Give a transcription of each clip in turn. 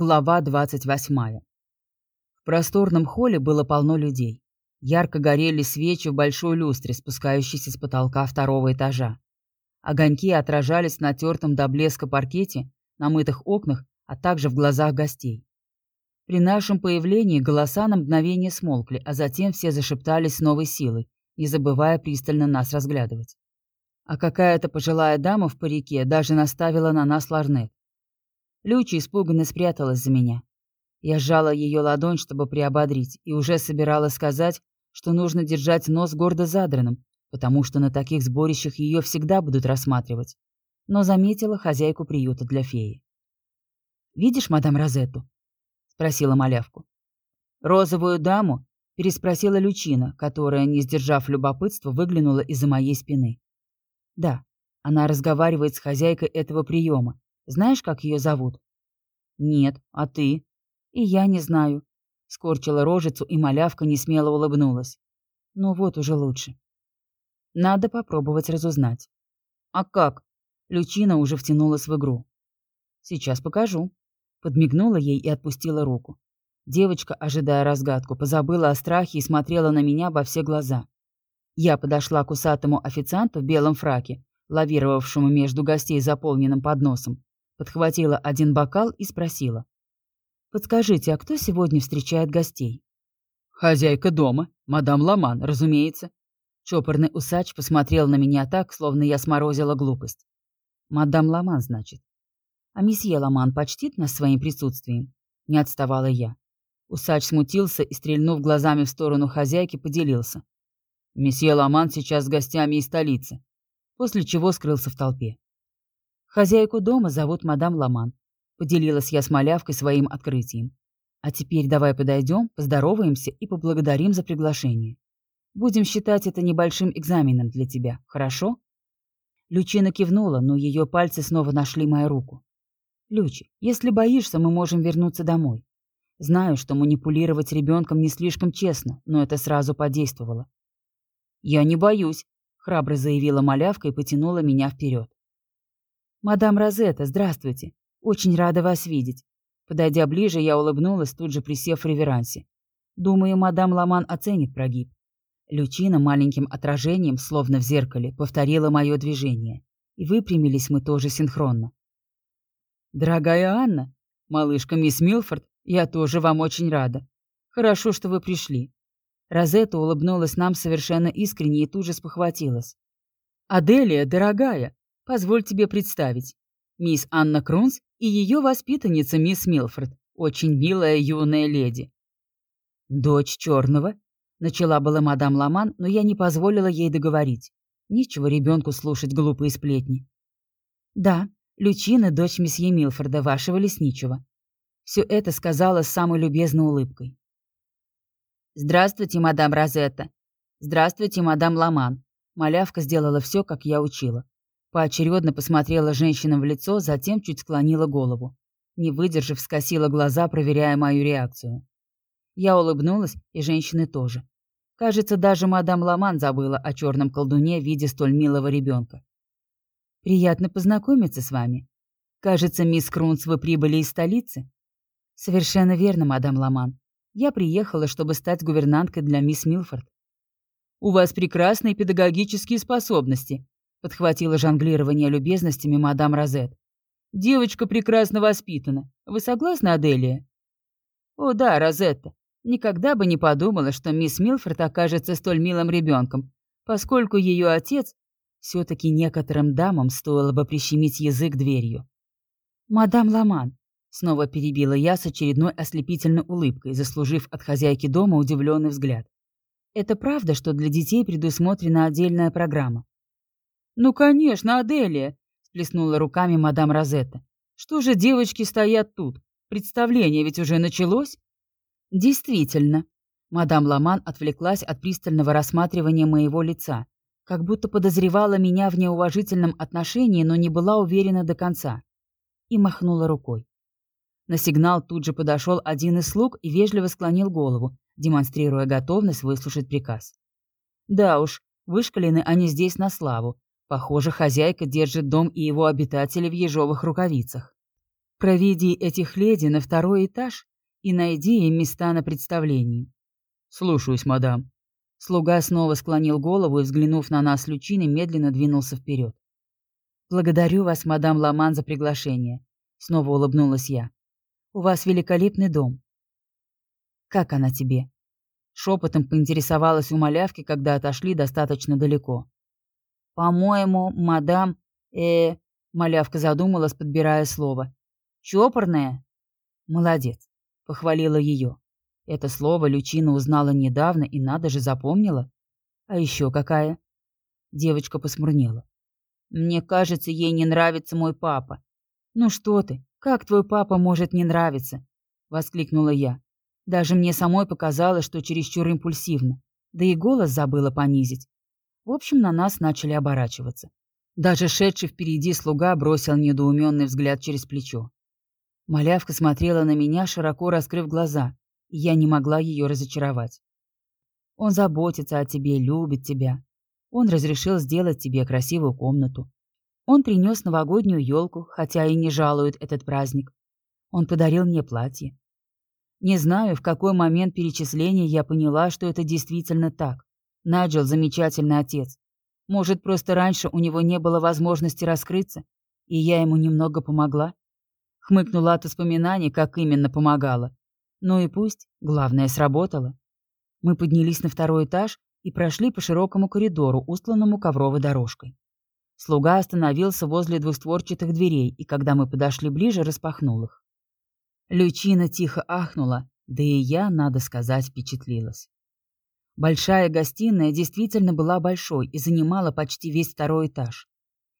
Глава 28. В просторном холле было полно людей. Ярко горели свечи в большой люстре, спускающейся с потолка второго этажа. Огоньки отражались на тертом до блеска паркете, на мытых окнах, а также в глазах гостей. При нашем появлении голоса на мгновение смолкли, а затем все зашептались с новой силой, не забывая пристально нас разглядывать. А какая-то пожилая дама в парике даже наставила на нас ларнет. Люча испуганно спряталась за меня. Я сжала ее ладонь, чтобы приободрить, и уже собиралась сказать, что нужно держать нос гордо задранным, потому что на таких сборищах ее всегда будут рассматривать. Но заметила хозяйку приюта для феи. «Видишь, мадам Розетту?» — спросила малявку. «Розовую даму?» — переспросила Лючина, которая, не сдержав любопытства, выглянула из-за моей спины. «Да, она разговаривает с хозяйкой этого приема, знаешь, как ее зовут?» «Нет, а ты?» «И я не знаю». Скорчила рожицу, и малявка несмело улыбнулась. «Ну вот уже лучше». «Надо попробовать разузнать». «А как?» Лючина уже втянулась в игру. «Сейчас покажу». Подмигнула ей и отпустила руку. Девочка, ожидая разгадку, позабыла о страхе и смотрела на меня во все глаза. Я подошла к усатому официанту в белом фраке, лавировавшему между гостей заполненным подносом, Подхватила один бокал и спросила. «Подскажите, а кто сегодня встречает гостей?» «Хозяйка дома, мадам Ламан, разумеется». Чопорный усач посмотрел на меня так, словно я сморозила глупость. «Мадам Ламан, значит». «А месье Ламан почтит нас своим присутствием?» Не отставала я. Усач смутился и, стрельнув глазами в сторону хозяйки, поделился. «Месье Ламан сейчас с гостями из столицы», после чего скрылся в толпе. Хозяйку дома зовут мадам Ламан. Поделилась я с малявкой своим открытием. А теперь давай подойдем, поздороваемся и поблагодарим за приглашение. Будем считать это небольшим экзаменом для тебя, хорошо? Лючина кивнула, но ее пальцы снова нашли мою руку. Лючи, если боишься, мы можем вернуться домой. Знаю, что манипулировать ребенком не слишком честно, но это сразу подействовало. Я не боюсь, храбро заявила малявка и потянула меня вперед. «Мадам Розетта, здравствуйте. Очень рада вас видеть». Подойдя ближе, я улыбнулась, тут же присев в реверансе. Думаю, мадам Ламан оценит прогиб. Лючина маленьким отражением, словно в зеркале, повторила мое движение. И выпрямились мы тоже синхронно. «Дорогая Анна, малышка мисс Милфорд, я тоже вам очень рада. Хорошо, что вы пришли». Розетта улыбнулась нам совершенно искренне и тут же спохватилась. «Аделия, дорогая, Позволь тебе представить. Мисс Анна Крунс и ее воспитанница мисс Милфорд, очень милая юная леди. Дочь черного, начала была мадам Ламан, но я не позволила ей договорить. Нечего ребенку слушать глупые сплетни. Да, Лючина, дочь месье Милфорда, вашего лесничего. Все это сказала с самой любезной улыбкой. «Здравствуйте, мадам Розетта. Здравствуйте, мадам Ламан». Малявка сделала все, как я учила. Поочередно посмотрела женщинам в лицо, затем чуть склонила голову. Не выдержав, скосила глаза, проверяя мою реакцию. Я улыбнулась, и женщины тоже. Кажется, даже мадам Ламан забыла о черном колдуне в виде столь милого ребенка. «Приятно познакомиться с вами. Кажется, мисс Крунс, вы прибыли из столицы?» «Совершенно верно, мадам Ламан. Я приехала, чтобы стать гувернанткой для мисс Милфорд». «У вас прекрасные педагогические способности», — подхватила жонглирование любезностями мадам Розет. «Девочка прекрасно воспитана. Вы согласны, Аделия?» «О да, Розетта. Никогда бы не подумала, что мисс Милфорд окажется столь милым ребенком, поскольку ее отец все-таки некоторым дамам стоило бы прищемить язык дверью. «Мадам Ламан», — снова перебила я с очередной ослепительной улыбкой, заслужив от хозяйки дома удивленный взгляд. «Это правда, что для детей предусмотрена отдельная программа?» «Ну, конечно, Аделия!» — сплеснула руками мадам Розетта. «Что же девочки стоят тут? Представление ведь уже началось?» «Действительно». Мадам Ламан отвлеклась от пристального рассматривания моего лица, как будто подозревала меня в неуважительном отношении, но не была уверена до конца. И махнула рукой. На сигнал тут же подошел один из слуг и вежливо склонил голову, демонстрируя готовность выслушать приказ. Да уж, вышкалены они здесь на славу, Похоже, хозяйка держит дом и его обитателей в ежовых рукавицах. Проведи этих леди на второй этаж и найди им места на представлении. Слушаюсь, мадам. Слуга снова склонил голову и, взглянув на нас лючины, медленно двинулся вперед. «Благодарю вас, мадам Ламан, за приглашение», — снова улыбнулась я. «У вас великолепный дом». «Как она тебе?» Шепотом поинтересовалась у малявки, когда отошли достаточно далеко. «По-моему, мадам... э Малявка задумалась, подбирая слово. «Чопорная?» «Молодец», — похвалила ее. Это слово Лючина узнала недавно и, надо же, запомнила. А еще какая? Девочка посмурнела. «Мне кажется, ей не нравится мой папа». «Ну что ты, как твой папа может не нравиться?» — воскликнула я. Даже мне самой показалось, что чересчур импульсивно. Да и голос забыла понизить. В общем, на нас начали оборачиваться. Даже шедший впереди слуга бросил недоуменный взгляд через плечо. Малявка смотрела на меня, широко раскрыв глаза, и я не могла ее разочаровать. Он заботится о тебе, любит тебя. Он разрешил сделать тебе красивую комнату. Он принес новогоднюю елку, хотя и не жалует этот праздник. Он подарил мне платье. Не знаю, в какой момент перечисления я поняла, что это действительно так. Наджел замечательный отец. Может, просто раньше у него не было возможности раскрыться, и я ему немного помогла? Хмыкнула от воспоминаний, как именно помогала. Ну и пусть, главное, сработало. Мы поднялись на второй этаж и прошли по широкому коридору, устланному ковровой дорожкой. Слуга остановился возле двустворчатых дверей, и когда мы подошли ближе, распахнул их. Лючина тихо ахнула, да и я, надо сказать, впечатлилась. Большая гостиная действительно была большой и занимала почти весь второй этаж.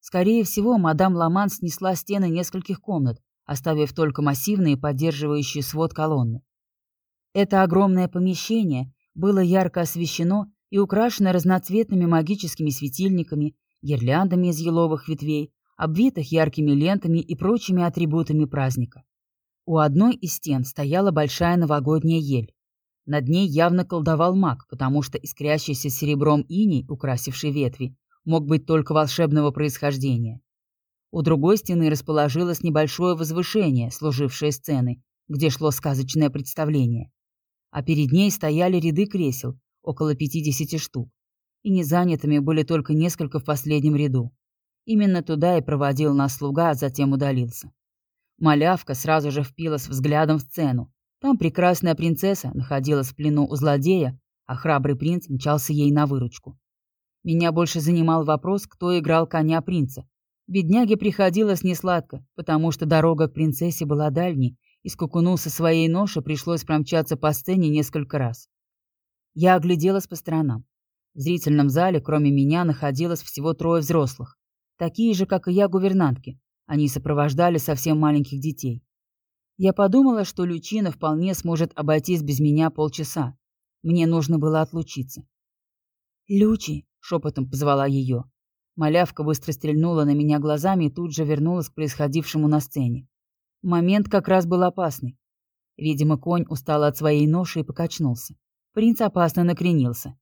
Скорее всего, мадам Ламан снесла стены нескольких комнат, оставив только массивные поддерживающие свод колонны. Это огромное помещение было ярко освещено и украшено разноцветными магическими светильниками, гирляндами из еловых ветвей, обвитых яркими лентами и прочими атрибутами праздника. У одной из стен стояла большая новогодняя ель. Над ней явно колдовал маг, потому что искрящийся серебром иней, украсивший ветви, мог быть только волшебного происхождения. У другой стены расположилось небольшое возвышение, служившее сценой, где шло сказочное представление. А перед ней стояли ряды кресел, около 50 штук. И незанятыми были только несколько в последнем ряду. Именно туда и проводил нас слуга, а затем удалился. Малявка сразу же впилась взглядом в сцену. Там прекрасная принцесса находилась в плену у злодея, а храбрый принц мчался ей на выручку. Меня больше занимал вопрос, кто играл коня принца. Бедняге приходилось несладко, потому что дорога к принцессе была дальней, и скукуну со своей ноши пришлось промчаться по сцене несколько раз. Я огляделась по сторонам. В зрительном зале, кроме меня, находилось всего трое взрослых. Такие же, как и я, гувернантки, они сопровождали совсем маленьких детей. Я подумала, что Лючина вполне сможет обойтись без меня полчаса. Мне нужно было отлучиться. «Лючи!» — шепотом позвала ее. Малявка быстро стрельнула на меня глазами и тут же вернулась к происходившему на сцене. Момент как раз был опасный. Видимо, конь устал от своей ноши и покачнулся. Принц опасно накренился.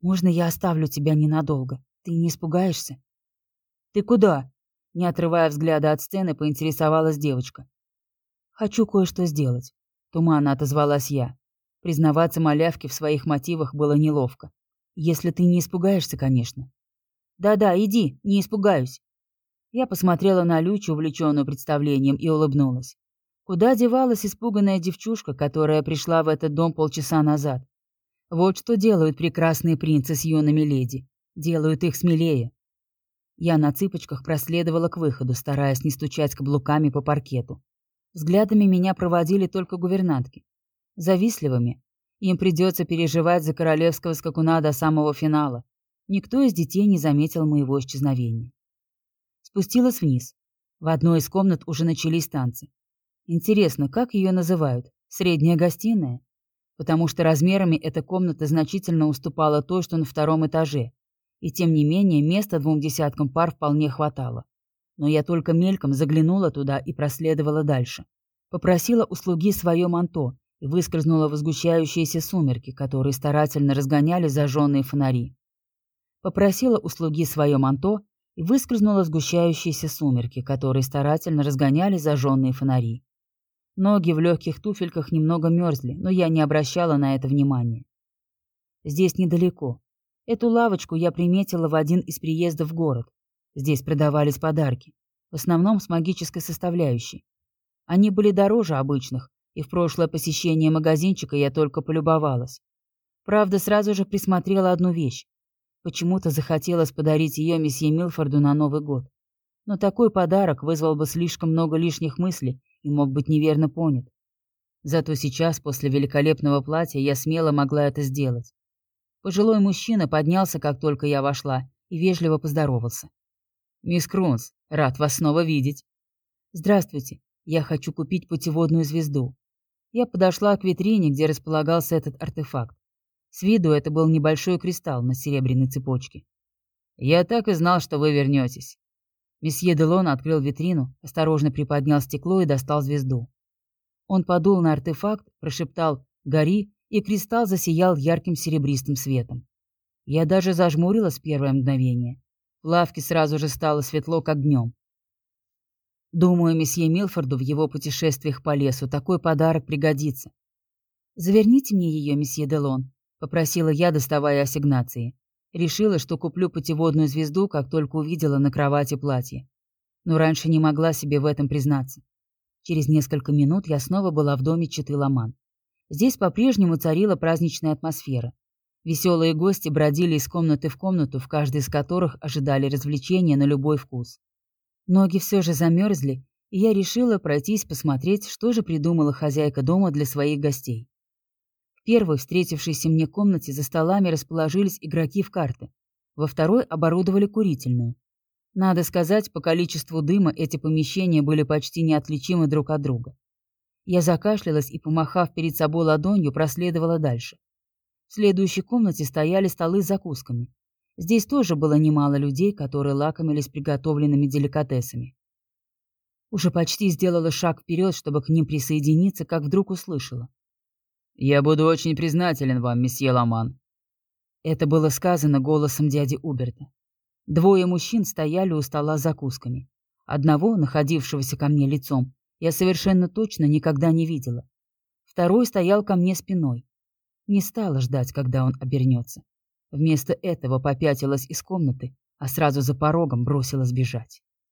«Можно я оставлю тебя ненадолго? Ты не испугаешься?» «Ты куда?» Не отрывая взгляда от сцены, поинтересовалась девочка. «Хочу кое-что сделать», — туманно отозвалась я. Признаваться малявке в своих мотивах было неловко. «Если ты не испугаешься, конечно». «Да-да, иди, не испугаюсь». Я посмотрела на Лючу, увлеченную представлением, и улыбнулась. Куда девалась испуганная девчушка, которая пришла в этот дом полчаса назад? Вот что делают прекрасные принцы с юными леди. Делают их смелее. Я на цыпочках проследовала к выходу, стараясь не стучать каблуками по паркету. Взглядами меня проводили только гувернантки. Завистливыми. Им придется переживать за королевского скакуна до самого финала. Никто из детей не заметил моего исчезновения. Спустилась вниз. В одной из комнат уже начались танцы. Интересно, как ее называют? Средняя гостиная? Потому что размерами эта комната значительно уступала той, что на втором этаже, и тем не менее, места двум десяткам пар вполне хватало. Но я только мельком заглянула туда и проследовала дальше. Попросила у слуги свое манто и выскользнула в сгущающиеся сумерки, которые старательно разгоняли зажженные фонари. Попросила у свое манто и выскользнула в сгущающиеся сумерки, которые старательно разгоняли зажженные фонари. Ноги в легких туфельках немного мерзли, но я не обращала на это внимания. Здесь недалеко. Эту лавочку я приметила в один из приездов в город. Здесь продавались подарки, в основном с магической составляющей. Они были дороже обычных, и в прошлое посещение магазинчика я только полюбовалась. Правда, сразу же присмотрела одну вещь. Почему-то захотелось подарить ее месье Милфорду на Новый год. Но такой подарок вызвал бы слишком много лишних мыслей и мог быть неверно понят. Зато сейчас, после великолепного платья, я смело могла это сделать. Пожилой мужчина поднялся, как только я вошла, и вежливо поздоровался. «Мисс Крунс, рад вас снова видеть». «Здравствуйте. Я хочу купить путеводную звезду». Я подошла к витрине, где располагался этот артефакт. С виду это был небольшой кристалл на серебряной цепочке. «Я так и знал, что вы вернетесь». Месье Делон открыл витрину, осторожно приподнял стекло и достал звезду. Он подул на артефакт, прошептал «Гори», и кристалл засиял ярким серебристым светом. Я даже зажмурилась первое мгновение. В лавке сразу же стало светло, как днем. Думаю, месье Милфорду в его путешествиях по лесу такой подарок пригодится. «Заверните мне ее, месье Делон», — попросила я, доставая ассигнации. Решила, что куплю путеводную звезду, как только увидела на кровати платье. Но раньше не могла себе в этом признаться. Через несколько минут я снова была в доме Читы Ламан. Здесь по-прежнему царила праздничная атмосфера. Веселые гости бродили из комнаты в комнату, в каждой из которых ожидали развлечения на любой вкус. Ноги все же замерзли, и я решила пройтись посмотреть, что же придумала хозяйка дома для своих гостей. В первой встретившейся мне комнате за столами расположились игроки в карты. Во второй оборудовали курительную. Надо сказать, по количеству дыма эти помещения были почти неотличимы друг от друга. Я закашлялась и, помахав перед собой ладонью, проследовала дальше. В следующей комнате стояли столы с закусками. Здесь тоже было немало людей, которые лакомились приготовленными деликатесами. Уже почти сделала шаг вперед, чтобы к ним присоединиться, как вдруг услышала. «Я буду очень признателен вам, месье Ламан». Это было сказано голосом дяди Уберта. Двое мужчин стояли у стола с закусками. Одного, находившегося ко мне лицом, я совершенно точно никогда не видела. Второй стоял ко мне спиной. Не стала ждать, когда он обернется. Вместо этого попятилась из комнаты, а сразу за порогом бросилась бежать.